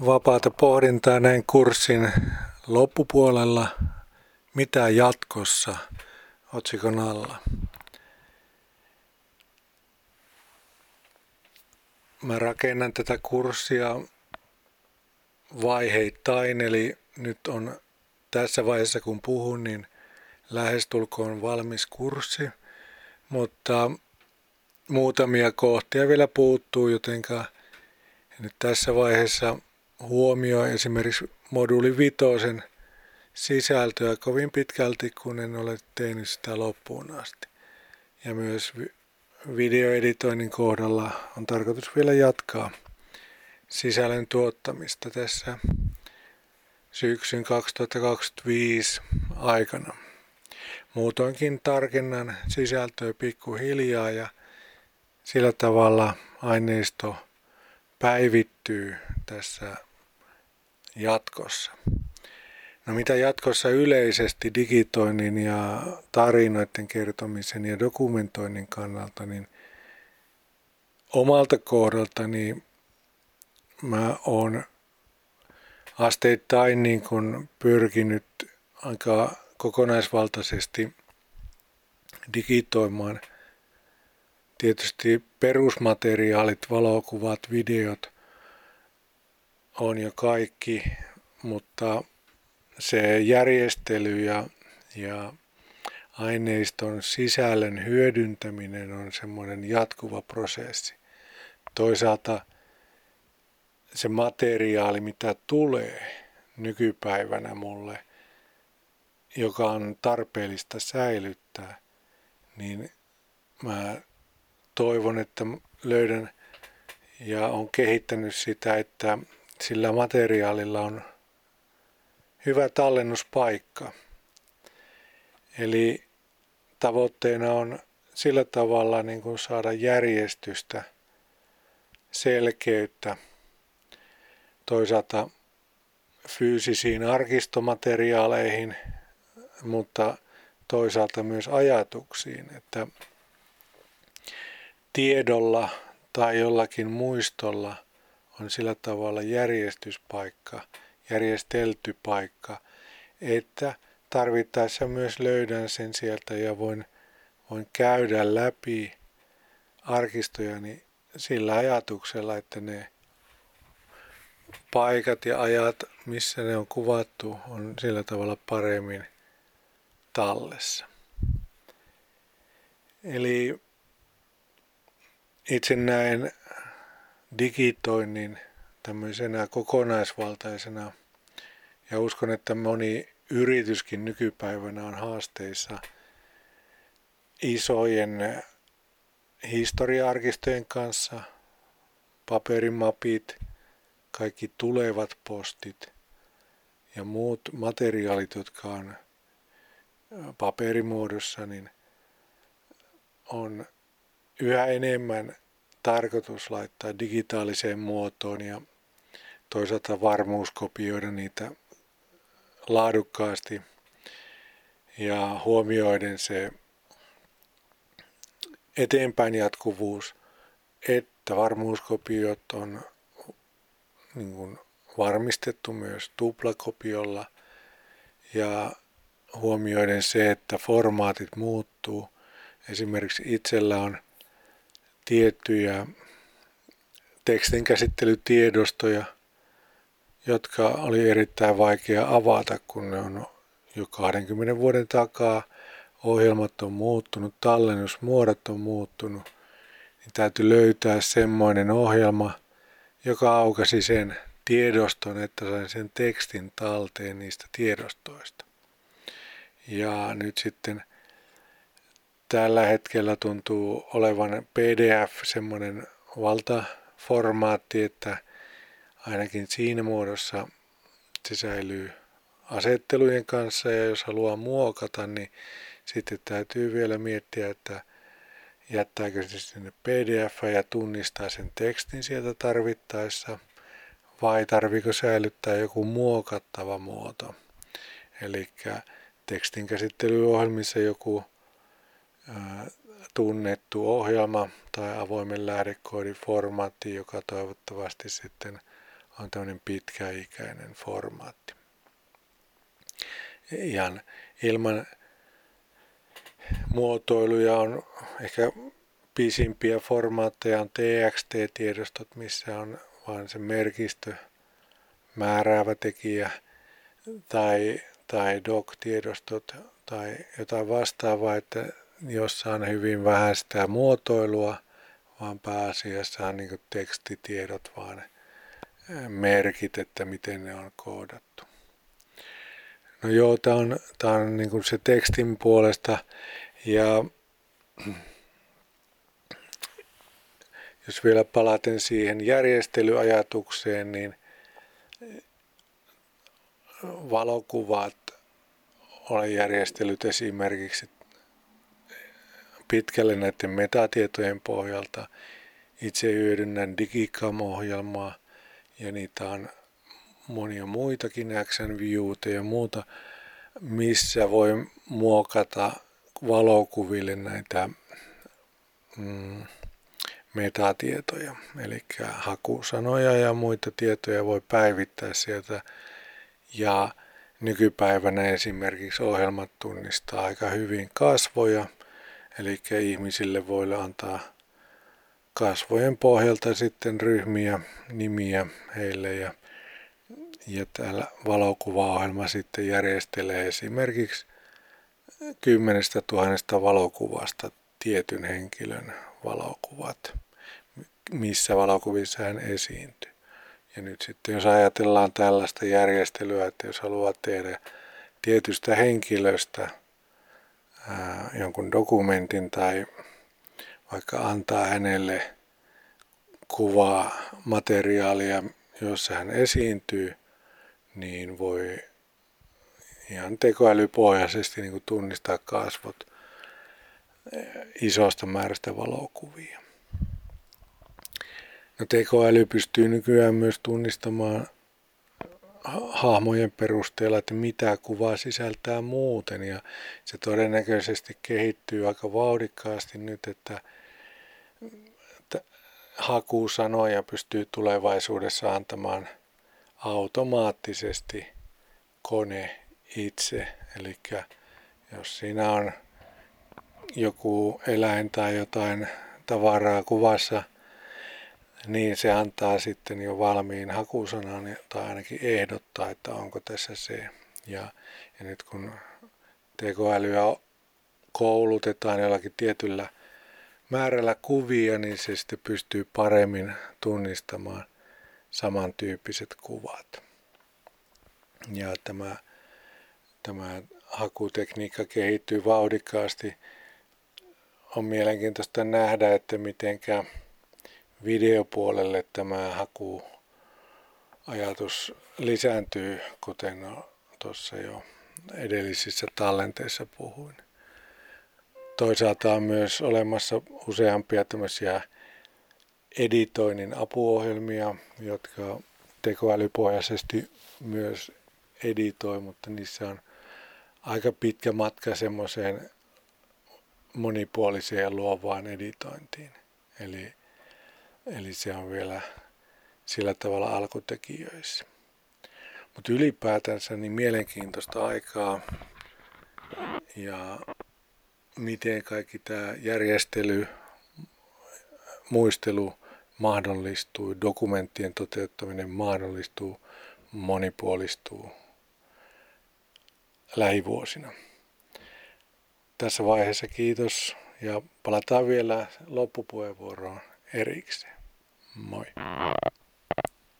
vapaata pohdintaa näin kurssin loppupuolella. Mitä jatkossa otsikon alla? Mä rakennan tätä kurssia vaiheittain, eli nyt on tässä vaiheessa kun puhun, niin lähestulkoon valmis kurssi, mutta muutamia kohtia vielä puuttuu, jotenka nyt tässä vaiheessa huomioi esimerkiksi moduuli vitosen sisältöä kovin pitkälti, kun en ole tehnyt sitä loppuun asti. Ja myös videoeditoinnin kohdalla on tarkoitus vielä jatkaa sisällön tuottamista tässä syksyn 2025 aikana. Muutoinkin tarkennan sisältöä pikkuhiljaa ja sillä tavalla aineisto päivittyy tässä jatkossa. No mitä jatkossa yleisesti digitoinnin ja tarinoiden kertomisen ja dokumentoinnin kannalta, niin omalta kohdaltani mä oon asteittain niin kuin pyrkinyt aika kokonaisvaltaisesti digitoimaan tietysti perusmateriaalit, valokuvat, videot on jo kaikki, mutta se järjestely ja, ja aineiston sisällön hyödyntäminen on semmoinen jatkuva prosessi. Toisaalta se materiaali, mitä tulee nykypäivänä mulle, joka on tarpeellista säilyttää, niin mä toivon, että löydän ja on kehittänyt sitä, että sillä materiaalilla on hyvä tallennuspaikka. Eli tavoitteena on sillä tavalla niin kuin saada järjestystä, selkeyttä, toisaalta fyysisiin arkistomateriaaleihin, mutta toisaalta myös ajatuksiin, että tiedolla tai jollakin muistolla on sillä tavalla järjestyspaikka, järjestelty paikka, että tarvittaessa myös löydän sen sieltä ja voin, voin käydä läpi arkistojani sillä ajatuksella, että ne paikat ja ajat, missä ne on kuvattu, on sillä tavalla paremmin tallessa. Eli itse näen digitoinnin tämmöisenä kokonaisvaltaisena ja uskon, että moni yrityskin nykypäivänä on haasteissa isojen historiaarkistojen kanssa, paperimapit, kaikki tulevat postit ja muut materiaalit, jotka on paperimuodossa, niin on yhä enemmän tarkoitus laittaa digitaaliseen muotoon ja toisaalta varmuuskopioida niitä laadukkaasti ja huomioiden se eteenpäin jatkuvuus, että varmuuskopiot on niin kuin varmistettu myös tuplakopiolla ja huomioiden se, että formaatit muuttuu. Esimerkiksi itsellä on tiettyjä tekstinkäsittelytiedostoja, jotka oli erittäin vaikea avata, kun ne on jo 20 vuoden takaa. Ohjelmat on muuttunut, tallennusmuodot on muuttunut, niin täytyy löytää semmoinen ohjelma, joka aukasi sen tiedoston, että sain sen tekstin talteen niistä tiedostoista. Ja nyt sitten tällä hetkellä tuntuu olevan PDF semmoinen valtaformaatti, että ainakin siinä muodossa se säilyy asettelujen kanssa ja jos haluaa muokata, niin sitten täytyy vielä miettiä, että jättääkö se sinne PDF ja tunnistaa sen tekstin sieltä tarvittaessa vai tarviko säilyttää joku muokattava muoto. Eli tekstinkäsittelyohjelmissa joku tunnettu ohjelma tai avoimen lähdekoodin formaatti, joka toivottavasti sitten on tämmöinen pitkäikäinen formaatti. Ihan ilman muotoiluja on ehkä pisimpiä formaatteja on TXT-tiedostot, missä on vain se merkistö, määräävä tekijä tai, tai doc-tiedostot tai jotain vastaavaa, että jossa on hyvin vähän sitä muotoilua, vaan pääasiassa on niin tekstitiedot, vaan merkit, että miten ne on koodattu. No joo, tämä on, tää on niin se tekstin puolesta ja jos vielä palaten siihen järjestelyajatukseen, niin valokuvat olen järjestellyt esimerkiksi pitkälle näiden metatietojen pohjalta. Itse hyödynnän Digicam-ohjelmaa ja niitä on monia muitakin Action Viewta ja muuta, missä voi muokata valokuville näitä mm, metatietoja, eli hakusanoja ja muita tietoja voi päivittää sieltä. Ja nykypäivänä esimerkiksi ohjelmat tunnistaa aika hyvin kasvoja, eli ihmisille voi antaa kasvojen pohjalta sitten ryhmiä, nimiä heille ja, ja täällä valokuvaohjelma sitten järjestelee esimerkiksi kymmenestä tuhannesta valokuvasta tietyn henkilön valokuvat, missä valokuvissa hän esiintyy. Ja nyt sitten jos ajatellaan tällaista järjestelyä, että jos haluaa tehdä tietystä henkilöstä jonkun dokumentin tai vaikka antaa hänelle kuvaa materiaalia, jossa hän esiintyy, niin voi ihan tekoälypohjaisesti niin kuin tunnistaa kasvot isosta määrästä valokuvia. No tekoäly pystyy nykyään myös tunnistamaan hahmojen perusteella, että mitä kuvaa sisältää muuten. Ja se todennäköisesti kehittyy aika vauhdikkaasti nyt, että, että hakusanoja pystyy tulevaisuudessa antamaan automaattisesti kone itse. Eli jos siinä on joku eläin tai jotain tavaraa kuvassa, niin se antaa sitten jo valmiin hakusanan tai ainakin ehdottaa, että onko tässä se. Ja, ja nyt kun tekoälyä koulutetaan jollakin tietyllä määrällä kuvia, niin se sitten pystyy paremmin tunnistamaan samantyyppiset kuvat. Ja tämä, tämä hakutekniikka kehittyy vauhdikkaasti on mielenkiintoista nähdä, että mitenkä videopuolelle tämä haku ajatus lisääntyy, kuten tuossa jo edellisissä tallenteissa puhuin. Toisaalta on myös olemassa useampia tämmöisiä editoinnin apuohjelmia, jotka tekoälypohjaisesti myös editoi, mutta niissä on aika pitkä matka semmoiseen monipuoliseen ja luovaan editointiin. Eli, eli se on vielä sillä tavalla alkutekijöissä. Mutta ylipäätänsä niin mielenkiintoista aikaa ja miten kaikki tämä järjestely, muistelu mahdollistuu, dokumenttien toteuttaminen mahdollistuu, monipuolistuu lähivuosina tässä vaiheessa kiitos ja palataan vielä loppupuheenvuoroon erikseen. Moi.